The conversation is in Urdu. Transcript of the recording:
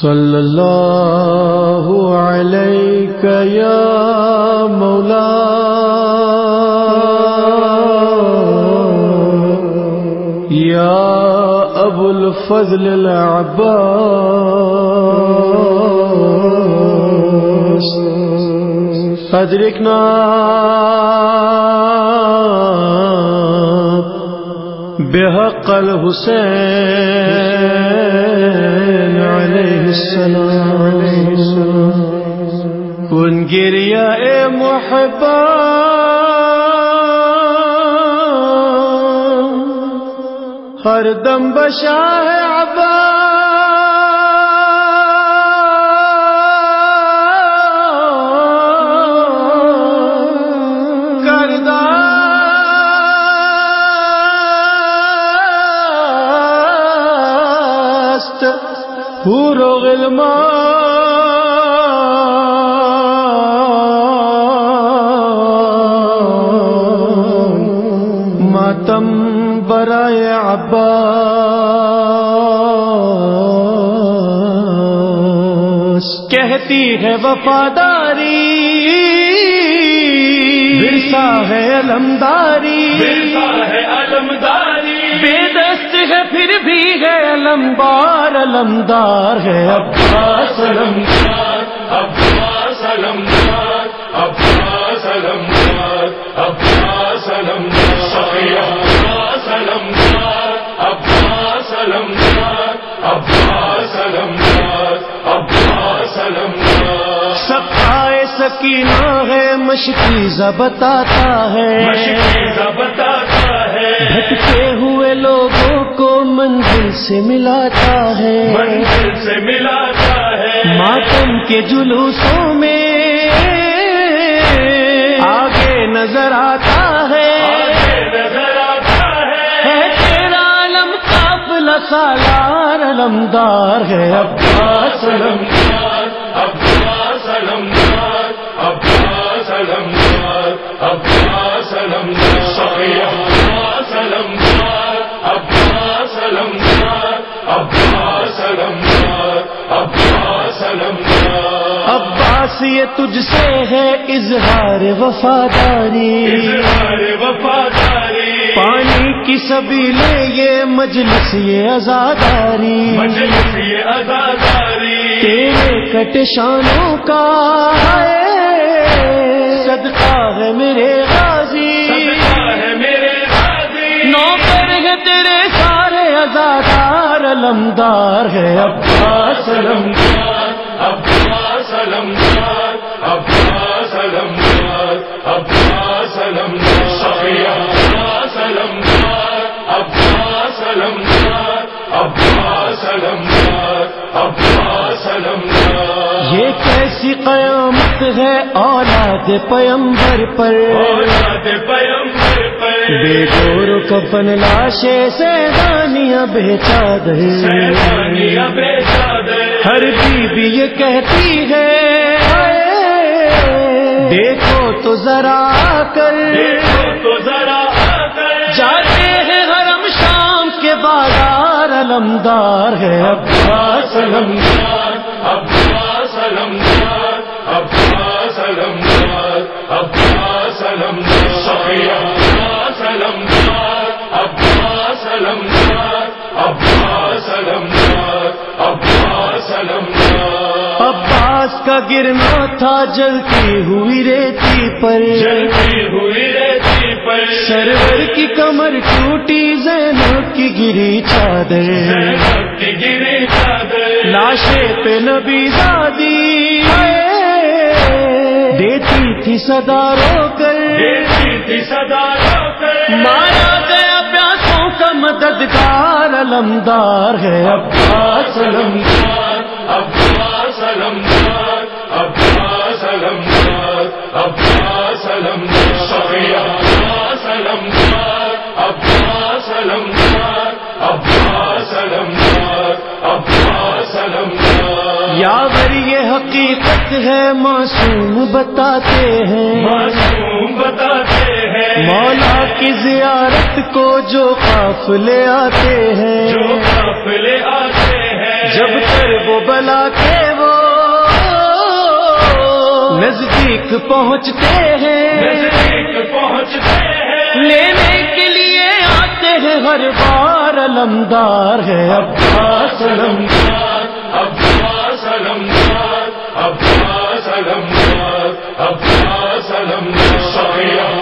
صلی اللہ علیہ یا مولا یا ابو الفضل العباس. ادرکنا بحق الحسين. علیہ السلام۔ کن گریا اے محبا ہر دم بشاہ عباس۔ ماتم برائے عباس۔ کہتی ہے وفاداری۔ ورثہ ہے علمداری۔ پھر بھی ہے علمدار علمدار ہے۔ عباس علمدار عباس علمدار عباس علمدار عباس علمدار سکینہ ہے مشکیزہ بتاتا ہے۔ مشکیزہ بتاتا بھٹکے ہوئے لوگوں کو منزل سے ملاتا ہے۔ منزل سے ملاتا ہے۔ ماتم کے جلوسوں میں آگے نظر آتا ہے۔ نظر آتا ہے۔ ہے تیرا علم قافلہ سالار علمدار ہے۔ عباس علمدار عباس علمدار عباس علمدار عباس علمدار عباس یہ تجھ سے ہے اظہار وفاداری۔ وفاداری۔ پانی کی سبھی لے یہ مجلس یہ آزاداری مجلس یہ ازاداری۔ تیرے کٹ شانوں کا رضادار علمدار ہے، عباس علمدار عباس علمدار عباس علمدار عباس علمدار شفیع عباس علمدار عباس علمدار عباس علمدار عباس علمدار۔ یہ کیسی قیامت ہے اولاد پیمبر پر۔ اولاد بے گور کفن لاشے سے دانیاں بیچا دے۔ سیلانیاں بے چادر ہر بیوی یہ کہتی ہے دیکھو تو ذرا کر تو ذرا جاتے ہیں حرم شام کے بازار علمدار ہے عباس علمدار۔ عباس علمدار عباس علمدار عباس علمدار۔ علمدار عباس علمدار عباس علمدار عباس کا گرنا تھا جلتی ہوئی ریتی پر۔ جلتی ہوئی ریتی پر سرور کی کمر ٹوٹی زینب کی گری چادر۔ زینب کی گری چادر لاشے پہ نبی دادی دیتی تھی صدا رو کر۔ دیتی تھی صدا رو کر۔ علمدار ہے عباس علمدار عباس علمدار عباس علمدار عباس علمدار شفیع عباس علمدار عباس علمدار عباس علمدار عباس علمدار یاور یہ حقیقت ہے معصوم بتاتے ہیں۔ معصوم بتاتے مولا کی زیارت کو جو قافلے آتے ہیں۔ جو قافلے آتے ہیں۔ جب کر وہ بلا کے وہ نزدیک پہنچتے ہیں۔ نزدیک پہنچتے ہیں۔ لینے کے لیے آتے ہیں ہر بار علمدار ہے۔ عباس علمدار عباس علمدار عباس علمدار عباس علمدار